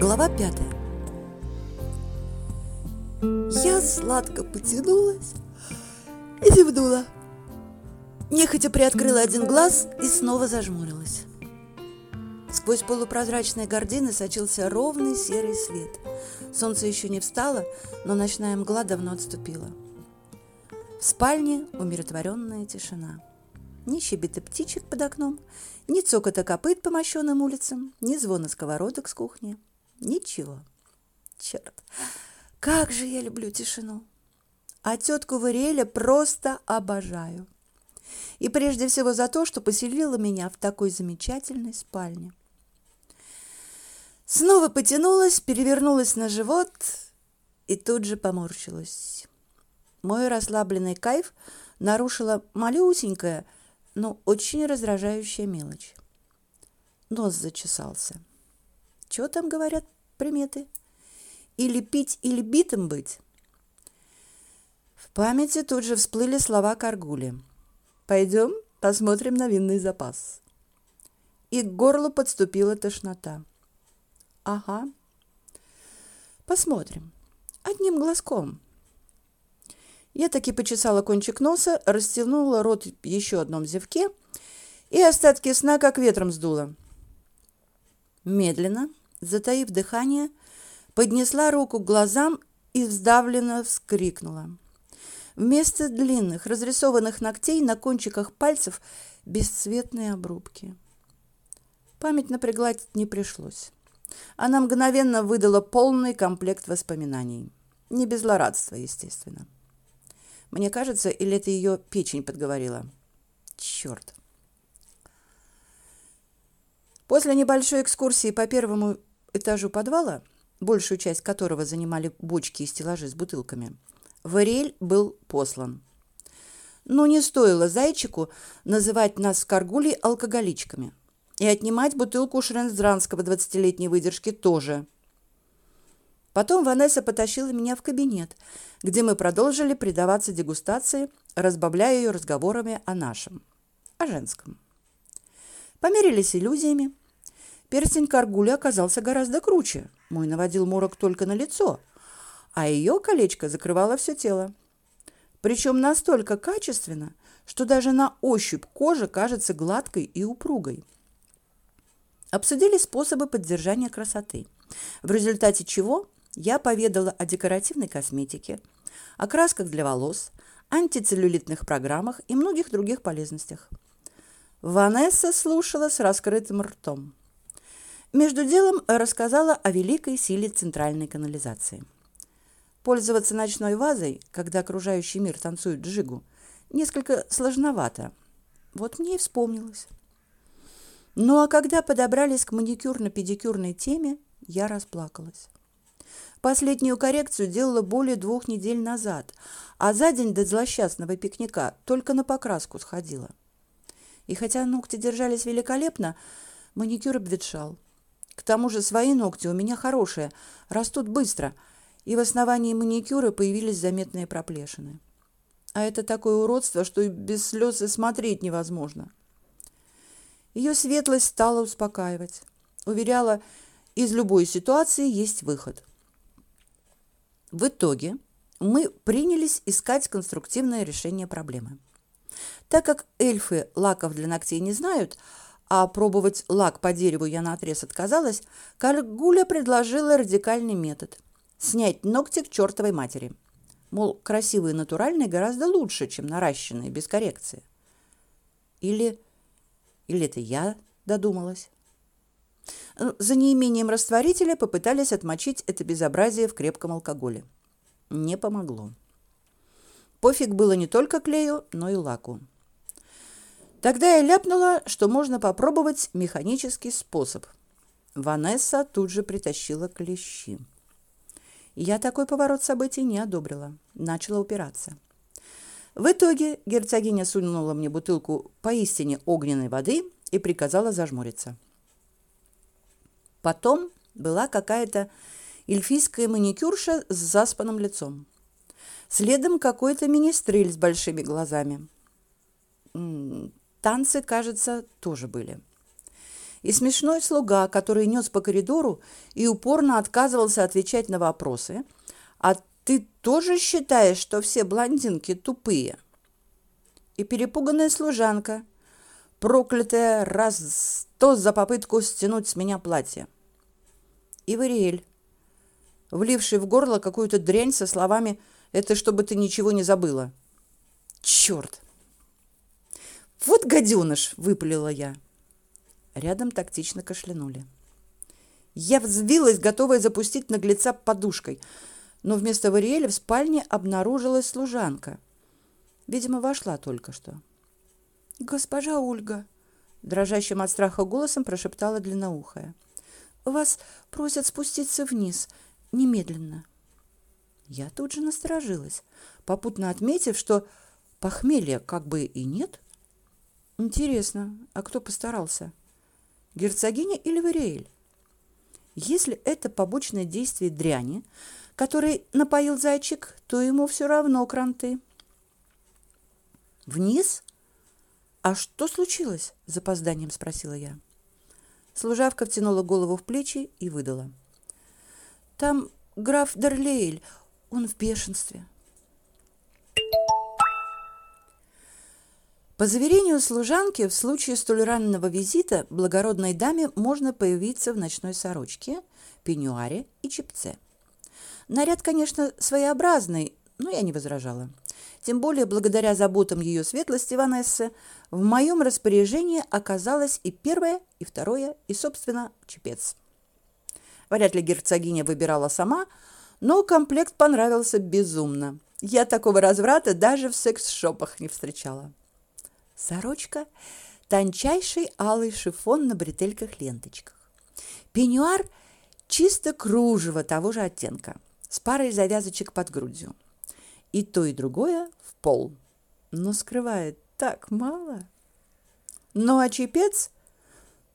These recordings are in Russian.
Глава пятая. Я сладко потянулась и зевнула. Нехотя приоткрыла один глаз и снова зажмурилась. Сквозь полупрозрачные гардины сочился ровный серый свет. Солнце еще не встало, но ночная мгла давно отступила. В спальне умиротворенная тишина. Ни щебета птичек под окном, ни цокота копыт по мощенным улицам, ни звона сковородок с кухни. Ничего. Черт, как же я люблю тишину. А тетку Вариэля просто обожаю. И прежде всего за то, что поселила меня в такой замечательной спальне. Снова потянулась, перевернулась на живот и тут же поморщилась. Мой расслабленный кайф нарушила малюсенькая, но очень раздражающая мелочь. Нос зачесался. Что там говорят приметы? Или пить, или битым быть? В памяти тут же всплыли слова Каргули. «Пойдем, посмотрим на винный запас». И к горлу подступила тошнота. Ага. Посмотрим. Одним глазком. Я таки почесала кончик носа, растянула рот еще одном зевке и остатки сна как ветром сдуло. Медленно, затаив дыхание, поднесла руку к глазам и вздавленно вскрикнула. Вместо длинных разрисованных ногтей на кончиках пальцев бесцветные обрубки. Память напрягать не пришлось. Она мгновенно выдала полный комплект воспоминаний. Не без злорадства, естественно. Мне кажется, или это ее печень подговорила. Черт. После небольшой экскурсии по первому этажу подвала, большую часть которого занимали бочки и стеллажи с бутылками, Варель был послан. Но не стоило зайчику называть нас с Каргулей алкоголичками – и отнимать бутылку Шренздранского двадцатилетней выдержки тоже. Потом Ванесса потащила меня в кабинет, где мы продолжили предаваться дегустации, разбавляя ее разговорами о нашем, о женском. Померились иллюзиями. Перстень Каргули оказался гораздо круче. Мой наводил морок только на лицо, а ее колечко закрывало все тело. Причем настолько качественно, что даже на ощупь кожа кажется гладкой и упругой. Обсудили способы поддержания красоты, в результате чего я поведала о декоративной косметике, о красках для волос, антицеллюлитных программах и многих других полезностях. Ванесса слушала с раскрытым ртом. Между делом рассказала о великой силе центральной канализации. Пользоваться ночной вазой, когда окружающий мир танцует джигу, несколько сложновато. Вот мне и вспомнилось. Ну а когда подобрались к маникюрно-педикюрной теме, я расплакалась. Последнюю коррекцию делала более двух недель назад, а за день до злосчастного пикника только на покраску сходила. И хотя ногти держались великолепно, маникюр обветшал. К тому же свои ногти у меня хорошие, растут быстро, и в основании маникюра появились заметные проплешины. А это такое уродство, что и без слез смотреть невозможно. Ее светлость стала успокаивать. Уверяла, из любой ситуации есть выход. В итоге мы принялись искать конструктивное решение проблемы. Так как эльфы лаков для ногтей не знают, а пробовать лак по дереву я наотрез отказалась, Каргуля предложила радикальный метод – снять ногти к чертовой матери. Мол, красивые натуральные гораздо лучше, чем наращенные без коррекции. Или или это я додумалась? За неимением растворителя попытались отмочить это безобразие в крепком алкоголе. Не помогло. Пофиг было не только клею, но и лаку. Тогда я ляпнула, что можно попробовать механический способ. Ванесса тут же притащила клещи. Я такой поворот событий не одобрила. Начала упираться. В итоге герцогиня сунула мне бутылку поистине огненной воды и приказала зажмуриться. Потом была какая-то эльфийская маникюрша с заспанным лицом. Следом какой-то министрель с большими глазами. Танцы, кажется, тоже были. И смешной слуга, который нес по коридору и упорно отказывался отвечать на вопросы. «А ты тоже считаешь, что все блондинки тупые?» И перепуганная служанка, проклятая раз сто за попытку стянуть с меня платье. И Вариэль, вливший в горло какую-то дрянь со словами «Это чтобы ты ничего не забыла». Черт! Вот гаденыш, выпалила я. Рядом тактично кашлянули. Я взвилась, готовая запустить наглеца подушкой, но вместо Вариэля в спальне обнаружилась служанка. Видимо, вошла только что. «Госпожа Ольга», — дрожащим от страха голосом прошептала длинноухая, — «вас просят спуститься вниз, немедленно». Я тут же насторожилась, попутно отметив, что похмелья как бы и нет, Интересно, а кто постарался? Герцогиня или Вариэль? Если это побочное действие дряни, который напоил зайчик, то ему все равно кранты. Вниз? А что случилось? Запозданием спросила я. Служавка втянула голову в плечи и выдала. Там граф Дарлейль, он в бешенстве. По заверению служанки, в случае столь раннего визита благородной даме можно появиться в ночной сорочке, пеньюаре и чепце. Наряд, конечно, своеобразный, но я не возражала. Тем более, благодаря заботам ее светлости Ванессы, в моем распоряжении оказалось и первое, и второе, и, собственно, чепец. Вряд ли герцогиня выбирала сама, но комплект понравился безумно. Я такого разврата даже в секс-шопах не встречала. Сорочка – тончайший алый шифон на бретельках-ленточках. Пеньюар – чисто кружево того же оттенка, с парой завязочек под грудью. И то, и другое в пол, но скрывает так мало. Ну а чепец?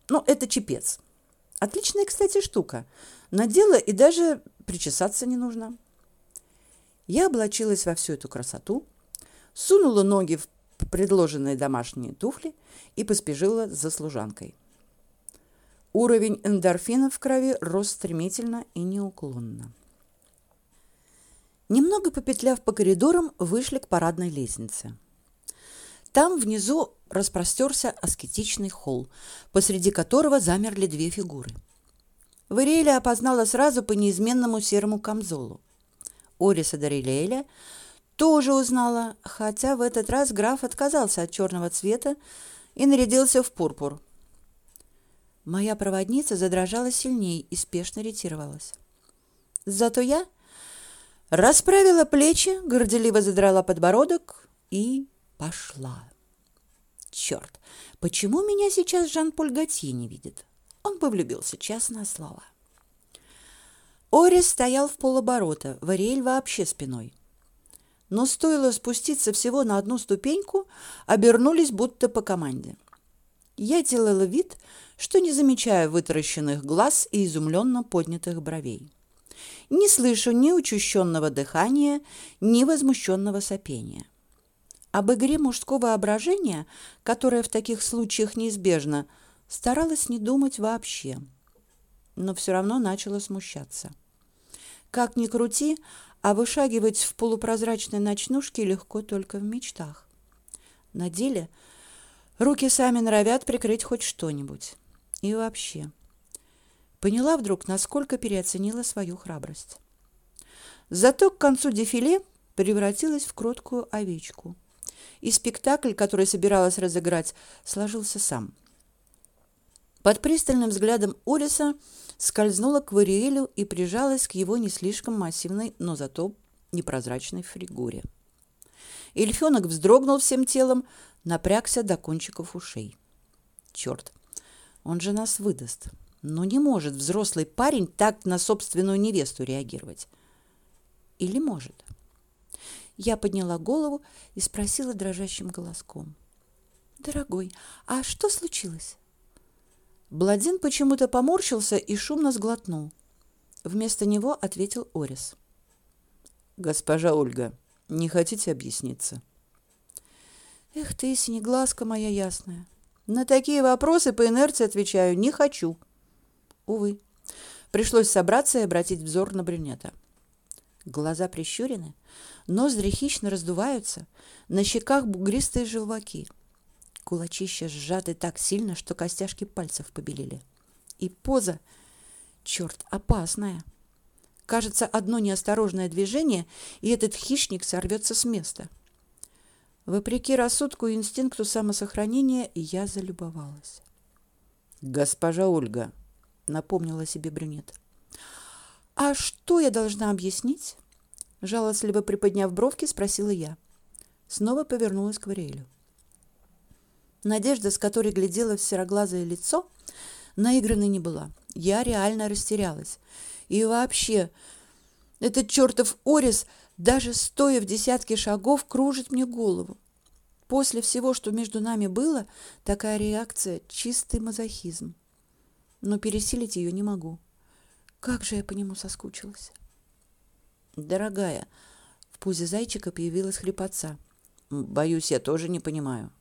Ну, это чепец. Отличная, кстати, штука. Надела и даже причесаться не нужно. Я облачилась во всю эту красоту, сунула ноги в предложенные домашние туфли и поспешила за служанкой. Уровень эндорфинов в крови рос стремительно и неуклонно. Немного попетляв по коридорам, вышли к парадной лестнице. Там внизу распростерся аскетичный холл, посреди которого замерли две фигуры. Вариэля опознала сразу по неизменному серому камзолу. Ориса Дарилеля тоже узнала, хотя в этот раз граф отказался от черного цвета и нарядился в пурпур. Моя проводница задрожала сильнее и спешно ретировалась. Зато я расправила плечи, горделиво задрала подбородок и пошла. Черт, почему меня сейчас Жан-Поль Готье не видит? Он бы влюбился, честное слово. Орис стоял в полоборота, Вариэль вообще спиной но стоило спуститься всего на одну ступеньку, обернулись будто по команде. Я делала вид, что не замечаю вытаращенных глаз и изумленно поднятых бровей. Не слышу ни учащенного дыхания, ни возмущенного сопения. Об игре мужского воображения, которая в таких случаях неизбежна, старалась не думать вообще, но все равно начала смущаться. Как ни крути, а вышагивать в полупрозрачной ночнушке легко только в мечтах. На деле руки сами норовят прикрыть хоть что-нибудь. И вообще. Поняла вдруг, насколько переоценила свою храбрость. Зато к концу дефиле превратилась в кроткую овечку. И спектакль, который собиралась разыграть, сложился сам. Под пристальным взглядом Ориса скользнула к Вариэлю и прижалась к его не слишком массивной, но зато непрозрачной фигуре. Эльфёнок вздрогнул всем телом, напрягся до кончиков ушей. Черт, он же нас выдаст. Но не может взрослый парень так на собственную невесту реагировать. Или может? Я подняла голову и спросила дрожащим голоском. «Дорогой, а что случилось?» Бладин почему-то поморщился и шумно сглотнул. Вместо него ответил Орис. Госпожа Ольга, не хотите объясниться? Эх ты, синеглазка моя ясная. На такие вопросы по инерции отвечаю «не хочу». Увы, пришлось собраться и обратить взор на брюнета. Глаза прищурены, ноздри хищно раздуваются, на щеках бугристые желваки. Кулачища сжаты так сильно, что костяшки пальцев побелели. И поза, черт, опасная. Кажется, одно неосторожное движение, и этот хищник сорвется с места. Вопреки рассудку и инстинкту самосохранения, я залюбовалась. «Госпожа Ольга», — напомнила себе брюнет. «А что я должна объяснить?» Жалостливо приподняв бровки, спросила я. Снова повернулась к Вариэлю. Надежда, с которой глядела в сероглазое лицо, наигранной не была. Я реально растерялась. И вообще, этот чертов Орис, даже стоя в десятке шагов, кружит мне голову. После всего, что между нами было, такая реакция — чистый мазохизм. Но пересилить ее не могу. Как же я по нему соскучилась. Дорогая, в пузе зайчика появилась хрипотца. Боюсь, я тоже не понимаю.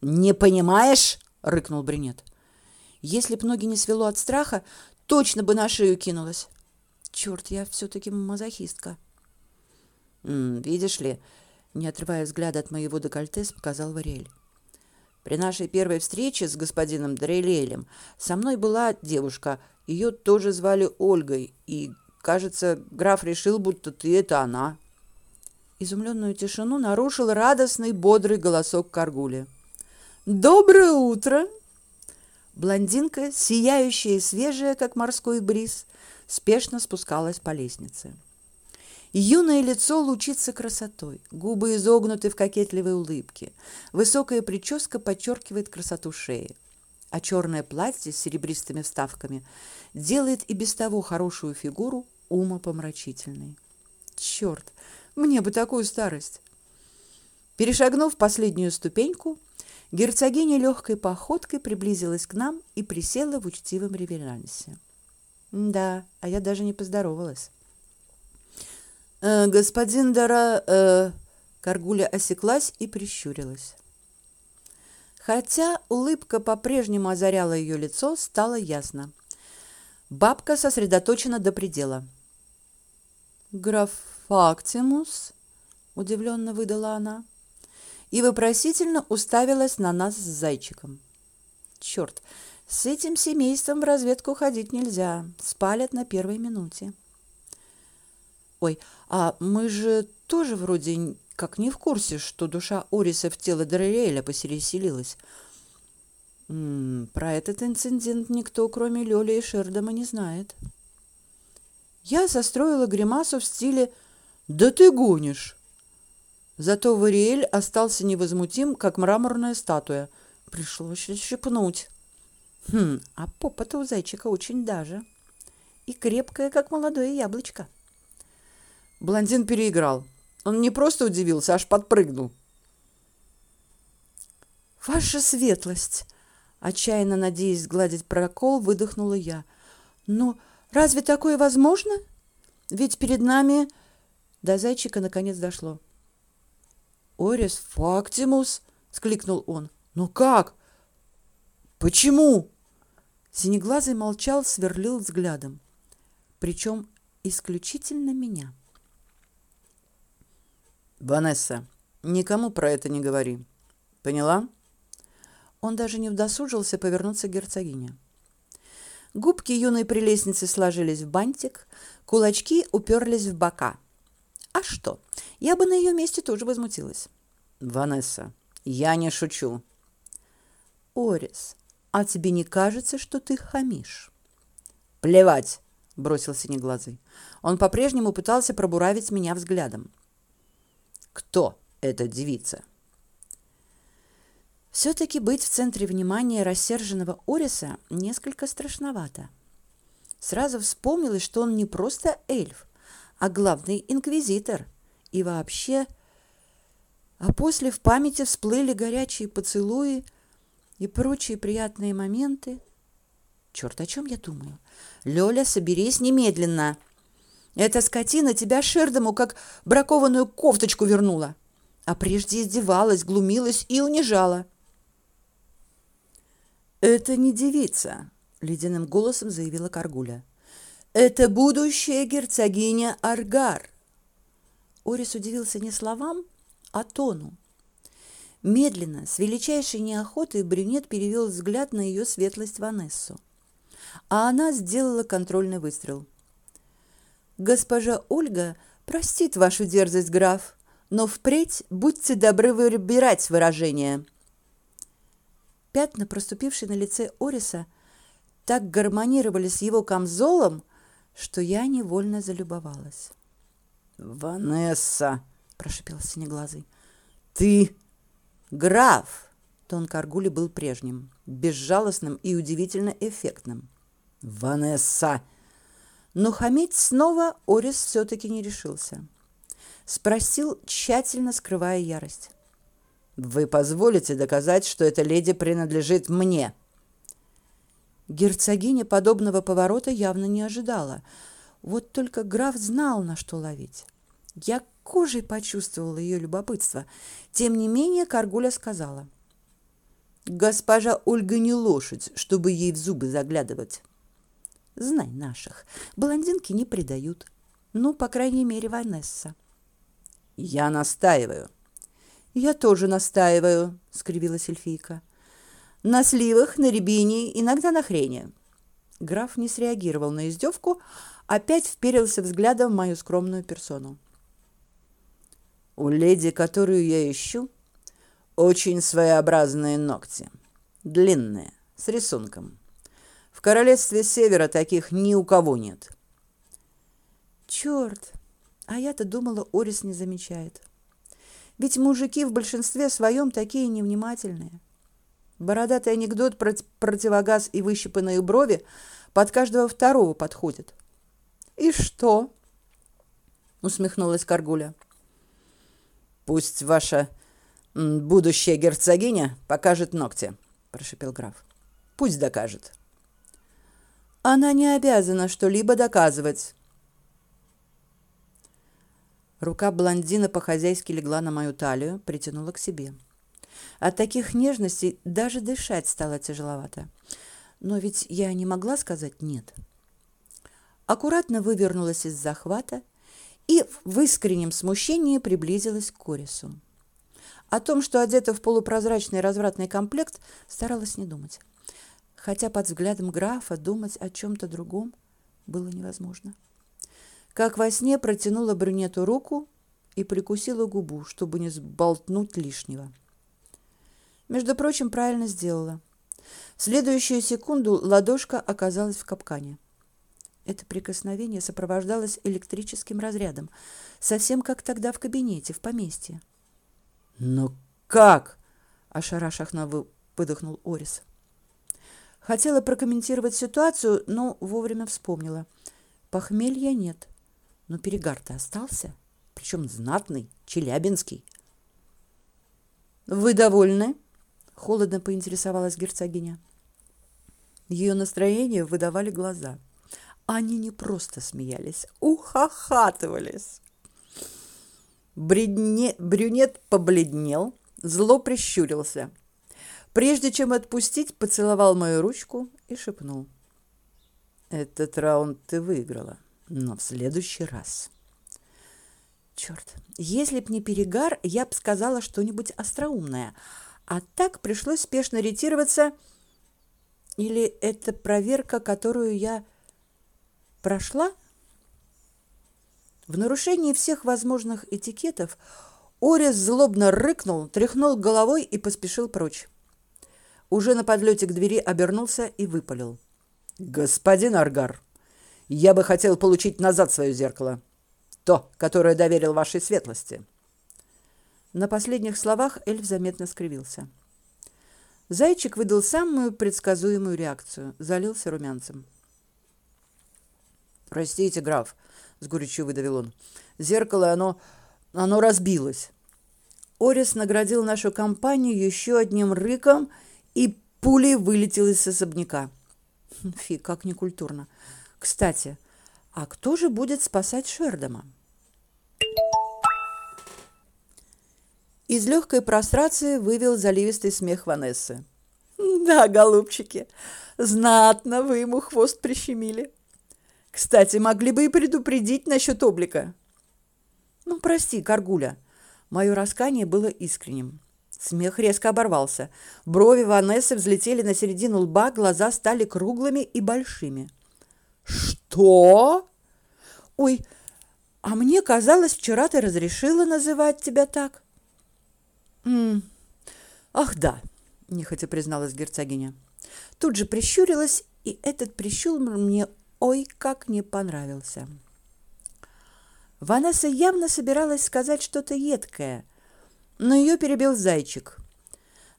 Не понимаешь? рыкнул брюнет. Если б ноги не свело от страха, точно бы на шею кинулась. Черт, я все-таки мазохистка. видишь ли, не отрывая взгляда от моего декольте, показал Варель. При нашей первой встрече с господином Дрелелем со мной была девушка, ее тоже звали Ольгой, и, кажется, граф решил, будто ты это она. Изумленную тишину нарушил радостный, бодрый голосок Каргули. «Доброе утро!» Блондинка, сияющая и свежая, как морской бриз, спешно спускалась по лестнице. Юное лицо лучится красотой, губы изогнуты в кокетливой улыбке, высокая прическа подчеркивает красоту шеи, а черное платье с серебристыми вставками делает и без того хорошую фигуру умопомрачительной. Черт, мне бы такую старость! Перешагнув последнюю ступеньку, герцогиня легкой походкой приблизилась к нам и присела в учтивом реверансе. Да, а я даже не поздоровалась. Э, господин Дара э, Каргуля осеклась и прищурилась. Хотя улыбка по-прежнему озаряла ее лицо, стало ясно. Бабка сосредоточена до предела. «Граф Фактимус?» — удивленно выдала она. И вопросительно уставилась на нас с зайчиком. «Черт, с этим семейством в разведку ходить нельзя. Спалят на первой минуте». Ой, а мы же тоже вроде как не в курсе, что душа Ориса в тело Дореля поселилась. Про этот инцидент никто, кроме Лёли и Шердома, не знает. Я состроила гримасу в стиле «Да ты гонишь!». Зато Вариэль остался невозмутим, как мраморная статуя. Пришлось щипнуть. Хм, а попа-то у зайчика очень даже. И крепкая, как молодое яблочко. Блондин переиграл. Он не просто удивился, аж подпрыгнул. «Ваша светлость!» Отчаянно надеясь сгладить прокол, выдохнула я. «Но разве такое возможно? Ведь перед нами...» До зайчика наконец дошло. «Орис Фактимус!» — скликнул он. «Ну как? Почему?» Синеглазый молчал, сверлил взглядом. Причем исключительно меня. Ванесса, никому про это не говори. Поняла? Он даже не удосужился повернуться к герцогине. Губки юной прелестницы сложились в бантик, кулачки уперлись в бока. А что? Я бы на ее месте тоже возмутилась. Ванесса, я не шучу. Орис, а тебе не кажется, что ты хамишь? Плевать, бросил синеглазый. Он по-прежнему пытался пробуравить меня взглядом кто эта девица. Все-таки быть в центре внимания рассерженного Ориса несколько страшновато. Сразу вспомнилось, что он не просто эльф, а главный инквизитор. И вообще... А после в памяти всплыли горячие поцелуи и прочие приятные моменты. Черт, о чем я думаю? Лёля, соберись немедленно. Эта скотина тебя Шердому как бракованную кофточку вернула, а прежде издевалась, глумилась и унижала. «Это не девица», — ледяным голосом заявила Каргуля. «Это будущая герцогиня Аргар». Орис удивился не словам, а тону. Медленно, с величайшей неохотой, брюнет перевел взгляд на ее светлость Ванессу. А она сделала контрольный выстрел. «Госпожа Ольга простит вашу дерзость, граф, но впредь будьте добры выбирать выражение». Пятна, проступившие на лице Ориса, так гармонировали с его камзолом, что я невольно залюбовалась. «Ванесса!» – прошипел Синеглазый. «Ты граф!» Тон Каргули был прежним, безжалостным и удивительно эффектным. «Ванесса!» Но хамить снова Орис все-таки не решился. Спросил, тщательно скрывая ярость. Вы позволите доказать, что эта леди принадлежит мне?» Герцогиня подобного поворота явно не ожидала. Вот только граф знал, на что ловить. Я кожей почувствовала ее любопытство. Тем не менее Каргуля сказала. «Госпожа Ольга не лошадь, чтобы ей в зубы заглядывать. Знай наших, блондинки не предают. Ну, по крайней мере, Ванесса». «Я настаиваю», «Я тоже настаиваю», — скривилась эльфийка. «На сливах, на рябине, иногда на хрене». Граф не среагировал на издевку, опять вперился взглядом в мою скромную персону. «У леди, которую я ищу, очень своеобразные ногти. Длинные, с рисунком. В королевстве Севера таких ни у кого нет». «Черт! А я-то думала, Орис не замечает». Ведь мужики в большинстве своем такие невнимательные. Бородатый анекдот про противогаз и выщипанные брови под каждого второго подходит. «И что?» — усмехнулась Каргуля. «Пусть ваша будущая герцогиня покажет ногти», — прошепел граф. «Пусть докажет». «Она не обязана что-либо доказывать», Рука блондина по-хозяйски легла на мою талию, притянула к себе. От таких нежностей даже дышать стало тяжеловато. Но ведь я не могла сказать «нет». Аккуратно вывернулась из захвата и в искреннем смущении приблизилась к Корису. О том, что одета в полупрозрачный развратный комплект, старалась не думать. Хотя под взглядом графа думать о чем-то другом было невозможно как во сне протянула брюнету руку и прикусила губу, чтобы не сболтнуть лишнего. Между прочим, правильно сделала. В следующую секунду ладошка оказалась в капкане. Это прикосновение сопровождалось электрическим разрядом, совсем как тогда в кабинете, в поместье. «Но как?» – ошарашахно выдохнул Орис. Хотела прокомментировать ситуацию, но вовремя вспомнила. Похмелья нет но перегар-то остался, причем знатный, челябинский. «Вы довольны?» — холодно поинтересовалась герцогиня. Ее настроение выдавали глаза. Они не просто смеялись, ухахатывались. Бредне... Брюнет побледнел, зло прищурился. Прежде чем отпустить, поцеловал мою ручку и шепнул. «Этот раунд ты выиграла» но в следующий раз. Черт, если б не перегар, я б сказала что-нибудь остроумное. А так пришлось спешно ретироваться. Или это проверка, которую я прошла? В нарушении всех возможных этикетов Орис злобно рыкнул, тряхнул головой и поспешил прочь. Уже на подлете к двери обернулся и выпалил. «Господин Аргар!» Я бы хотел получить назад свое зеркало. То, которое доверил вашей светлости. На последних словах эльф заметно скривился. Зайчик выдал самую предсказуемую реакцию. Залился румянцем. «Простите, граф», — с горечью выдавил он. «Зеркало, оно... оно разбилось». Орис наградил нашу компанию еще одним рыком и пулей вылетел из особняка. Фи, как некультурно. Кстати, А кто же будет спасать Шердома? Из легкой прострации вывел заливистый смех Ванессы. «Да, голубчики, знатно вы ему хвост прищемили. Кстати, могли бы и предупредить насчет облика». «Ну, прости, Каргуля». Мое раскание было искренним. Смех резко оборвался. Брови Ванессы взлетели на середину лба, глаза стали круглыми и большими. «Что?» «Ой, а мне казалось, вчера ты разрешила называть тебя так». «М ах да», – нехотя призналась герцогиня. Тут же прищурилась, и этот прищур мне ой как не понравился. Ванесса явно собиралась сказать что-то едкое, но ее перебил зайчик.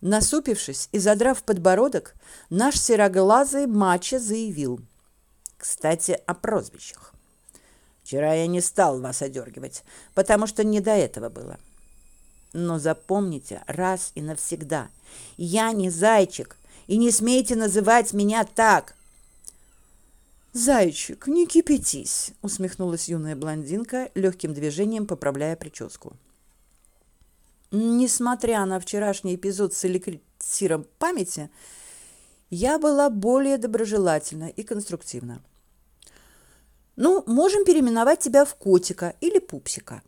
Насупившись и задрав подбородок, наш сероглазый мачо заявил. «Кстати, о прозвищах. Вчера я не стал вас одергивать, потому что не до этого было. Но запомните раз и навсегда, я не зайчик, и не смейте называть меня так!» «Зайчик, не кипятись!» — усмехнулась юная блондинка, легким движением поправляя прическу. Несмотря на вчерашний эпизод с эликсиром памяти, я была более доброжелательна и конструктивна. «Ну, можем переименовать тебя в котика или пупсика».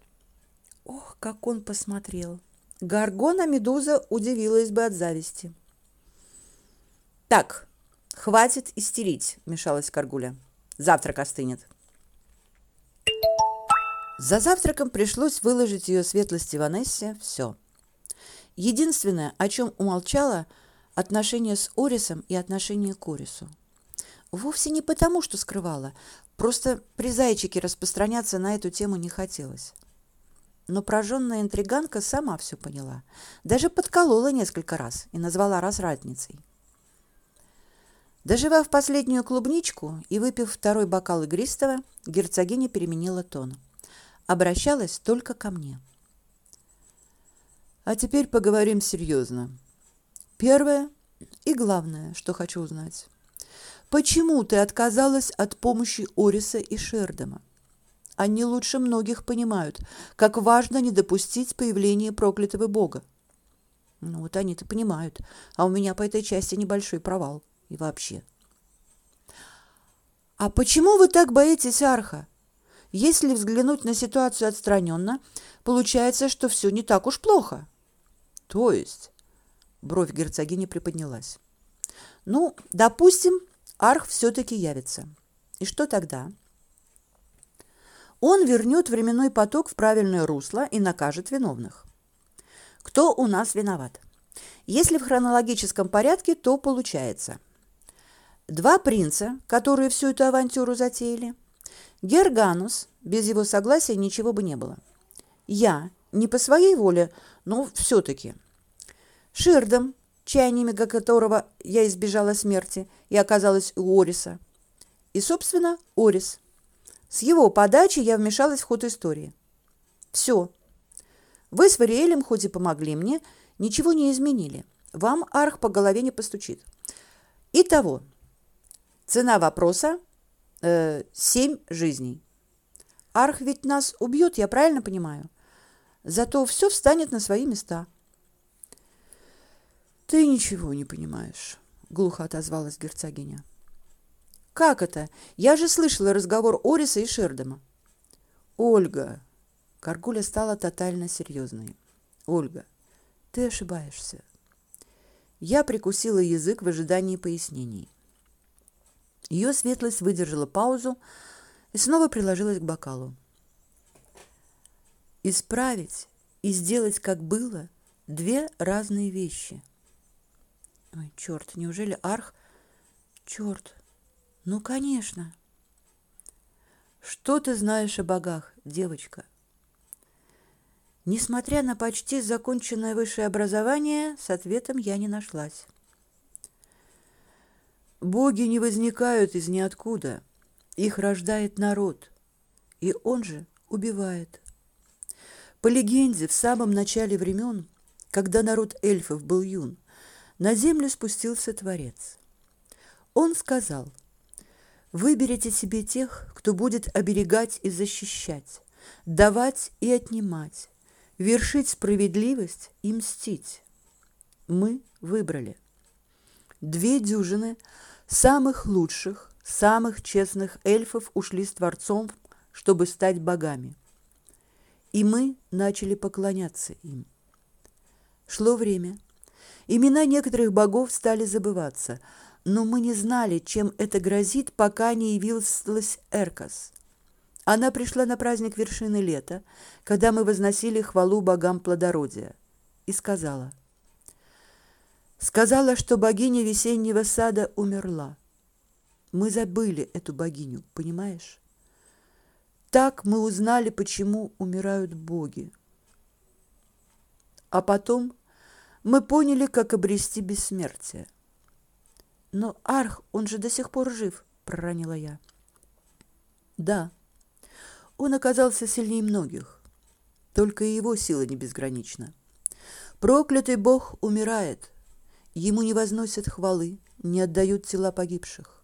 Ох, как он посмотрел! Гаргона Медуза удивилась бы от зависти. «Так, «Хватит истерить», — мешалась Каргуля. «Завтрак остынет». За завтраком пришлось выложить ее светлости Ванессе все. Единственное, о чем умолчала, отношения с Орисом и отношения к Орису. Вовсе не потому, что скрывала, просто при зайчике распространяться на эту тему не хотелось. Но прожженная интриганка сама все поняла. Даже подколола несколько раз и назвала разрадницей. Доживав последнюю клубничку и выпив второй бокал игристого, герцогиня переменила тон. Обращалась только ко мне. А теперь поговорим серьезно. Первое и главное, что хочу узнать. Почему ты отказалась от помощи Ориса и Шердома? Они лучше многих понимают, как важно не допустить появления проклятого бога. Ну вот они-то понимают, а у меня по этой части небольшой провал и вообще. А почему вы так боитесь Арха? Если взглянуть на ситуацию отстраненно, получается, что все не так уж плохо. То есть, бровь герцогини приподнялась. Ну, допустим, Арх все-таки явится. И что тогда? Он вернет временной поток в правильное русло и накажет виновных. Кто у нас виноват? Если в хронологическом порядке, то получается – Два принца, которые всю эту авантюру затеяли. Герганус, без его согласия ничего бы не было. Я, не по своей воле, но все-таки. Ширдом, чаяниями которого я избежала смерти и оказалась у Ориса. И, собственно, Орис. С его подачи я вмешалась в ход истории. Все. Вы с Вариэлем хоть и помогли мне, ничего не изменили. Вам арх по голове не постучит. Итого, Цена вопроса э, семь жизней. Арх ведь нас убьет, я правильно понимаю? Зато все встанет на свои места. Ты ничего не понимаешь, глухо отозвалась герцогиня. Как это? Я же слышала разговор Ориса и Шердема. Ольга, Каргуля стала тотально серьезной. Ольга, ты ошибаешься. Я прикусила язык в ожидании пояснений. Ее светлость выдержала паузу и снова приложилась к бокалу. Исправить и сделать, как было, две разные вещи. Ой, черт, неужели Арх? Черт, ну, конечно. Что ты знаешь о богах, девочка? Несмотря на почти законченное высшее образование, с ответом я не нашлась. Боги не возникают из ниоткуда. Их рождает народ, и он же убивает. По легенде, в самом начале времен, когда народ эльфов был юн, на землю спустился Творец. Он сказал, Выберите себе тех, кто будет оберегать и защищать, давать и отнимать, вершить справедливость и мстить. Мы выбрали две дюжины самых лучших, самых честных эльфов ушли с творцом, чтобы стать богами. И мы начали поклоняться им. Шло время. Имена некоторых богов стали забываться, но мы не знали, чем это грозит, пока не явилась Эркас. Она пришла на праздник вершины лета, когда мы возносили хвалу богам плодородия, и сказала – сказала, что богиня весеннего сада умерла. Мы забыли эту богиню, понимаешь? Так мы узнали, почему умирают боги. А потом мы поняли, как обрести бессмертие. Но Арх, он же до сих пор жив, проронила я. Да. Он оказался сильнее многих. Только и его сила не безгранична. Проклятый бог умирает, Ему не возносят хвалы, не отдают тела погибших.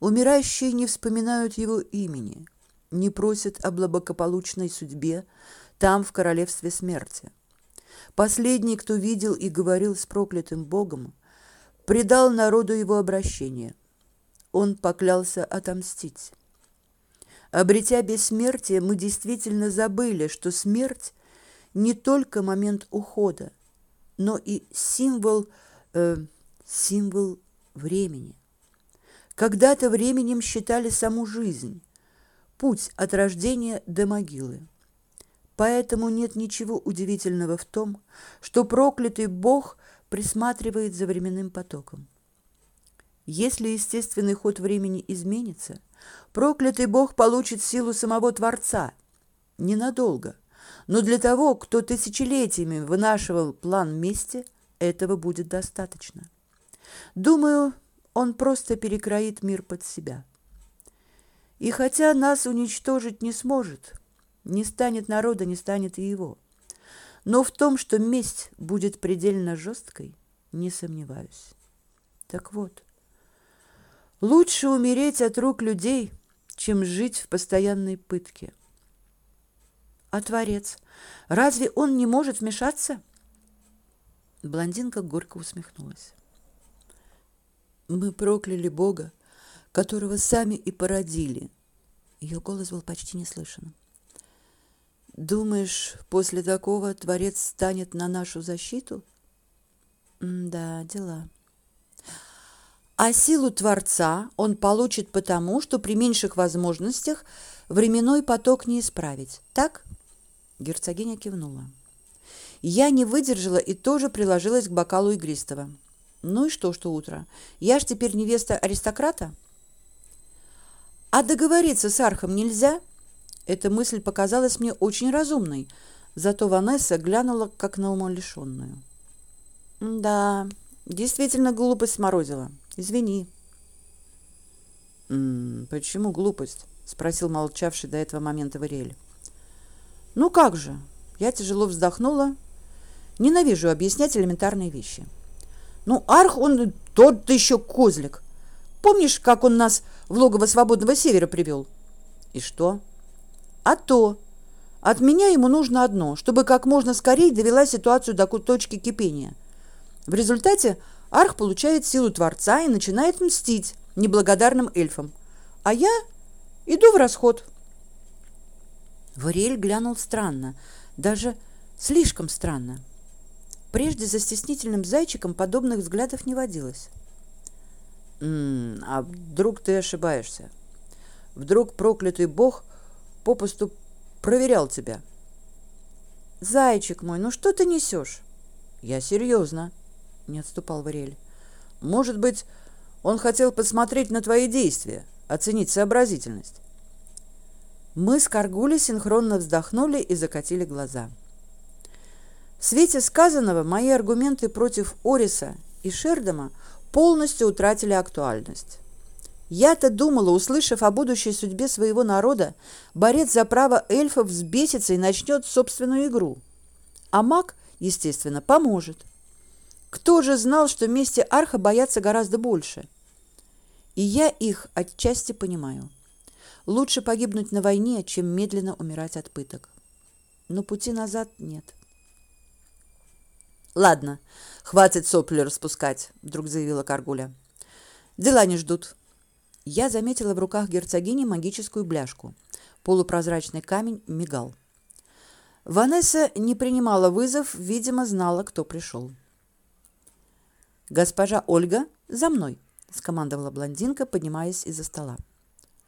Умирающие не вспоминают его имени, не просят о благополучной судьбе там, в королевстве смерти. Последний, кто видел и говорил с проклятым Богом, предал народу его обращение. Он поклялся отомстить. Обретя бессмертие, мы действительно забыли, что смерть не только момент ухода, но и символ – э, символ времени. Когда-то временем считали саму жизнь, путь от рождения до могилы. Поэтому нет ничего удивительного в том, что проклятый Бог присматривает за временным потоком. Если естественный ход времени изменится, проклятый Бог получит силу самого Творца ненадолго. Но для того, кто тысячелетиями вынашивал план мести – этого будет достаточно. Думаю, он просто перекроит мир под себя. И хотя нас уничтожить не сможет, не станет народа, не станет и его. Но в том, что месть будет предельно жесткой, не сомневаюсь. Так вот, лучше умереть от рук людей, чем жить в постоянной пытке. А Творец, разве он не может вмешаться? Блондинка горько усмехнулась. Мы прокляли Бога, которого сами и породили. Ее голос был почти не слышен. Думаешь, после такого Творец станет на нашу защиту? да, дела. А силу Творца он получит потому, что при меньших возможностях временной поток не исправить. Так? Герцогиня кивнула. Я не выдержала и тоже приложилась к бокалу игристого. Ну и что, что утро? Я ж теперь невеста аристократа? А договориться с Архом нельзя? Эта мысль показалась мне очень разумной, зато Ванесса глянула как на умалишенную. Да, действительно глупость сморозила. Извини. «М -м, почему глупость? спросил молчавший до этого момента Вариэль. Ну как же? Я тяжело вздохнула Ненавижу объяснять элементарные вещи. Ну, Арх, он тот еще козлик. Помнишь, как он нас в логово свободного севера привел? И что? А то. От меня ему нужно одно, чтобы как можно скорее довела ситуацию до точки кипения. В результате Арх получает силу Творца и начинает мстить неблагодарным эльфам. А я иду в расход. Вариэль глянул странно, даже слишком странно. Прежде за стеснительным зайчиком подобных взглядов не водилось. «М -м, «А вдруг ты ошибаешься? Вдруг проклятый бог попусту проверял тебя?» «Зайчик мой, ну что ты несешь?» «Я серьезно», — не отступал Варель. «Может быть, он хотел посмотреть на твои действия, оценить сообразительность?» Мы с Каргули синхронно вздохнули и закатили глаза. В свете сказанного мои аргументы против Ориса и Шердома полностью утратили актуальность. Я-то думала, услышав о будущей судьбе своего народа, борец за право эльфов взбесится и начнет собственную игру. А маг, естественно, поможет. Кто же знал, что вместе Арха боятся гораздо больше? И я их отчасти понимаю. Лучше погибнуть на войне, чем медленно умирать от пыток. Но пути назад нет. Ладно, хватит сопли распускать, вдруг заявила Каргуля. Дела не ждут. Я заметила в руках герцогини магическую бляшку. Полупрозрачный камень мигал. Ванесса не принимала вызов, видимо, знала, кто пришел. «Госпожа Ольга, за мной!» — скомандовала блондинка, поднимаясь из-за стола.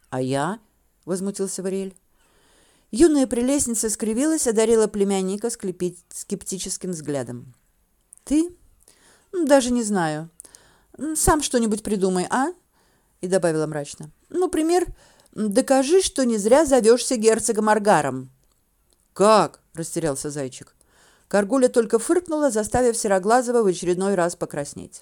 «А я?» — возмутился Вариэль. Юная прелестница скривилась, одарила племянника скептическим взглядом. «Ты? Даже не знаю. Сам что-нибудь придумай, а?» И добавила мрачно. «Ну, пример, докажи, что не зря зовешься герцогом Аргаром». «Как?» — растерялся зайчик. Каргуля только фыркнула, заставив Сероглазого в очередной раз покраснеть.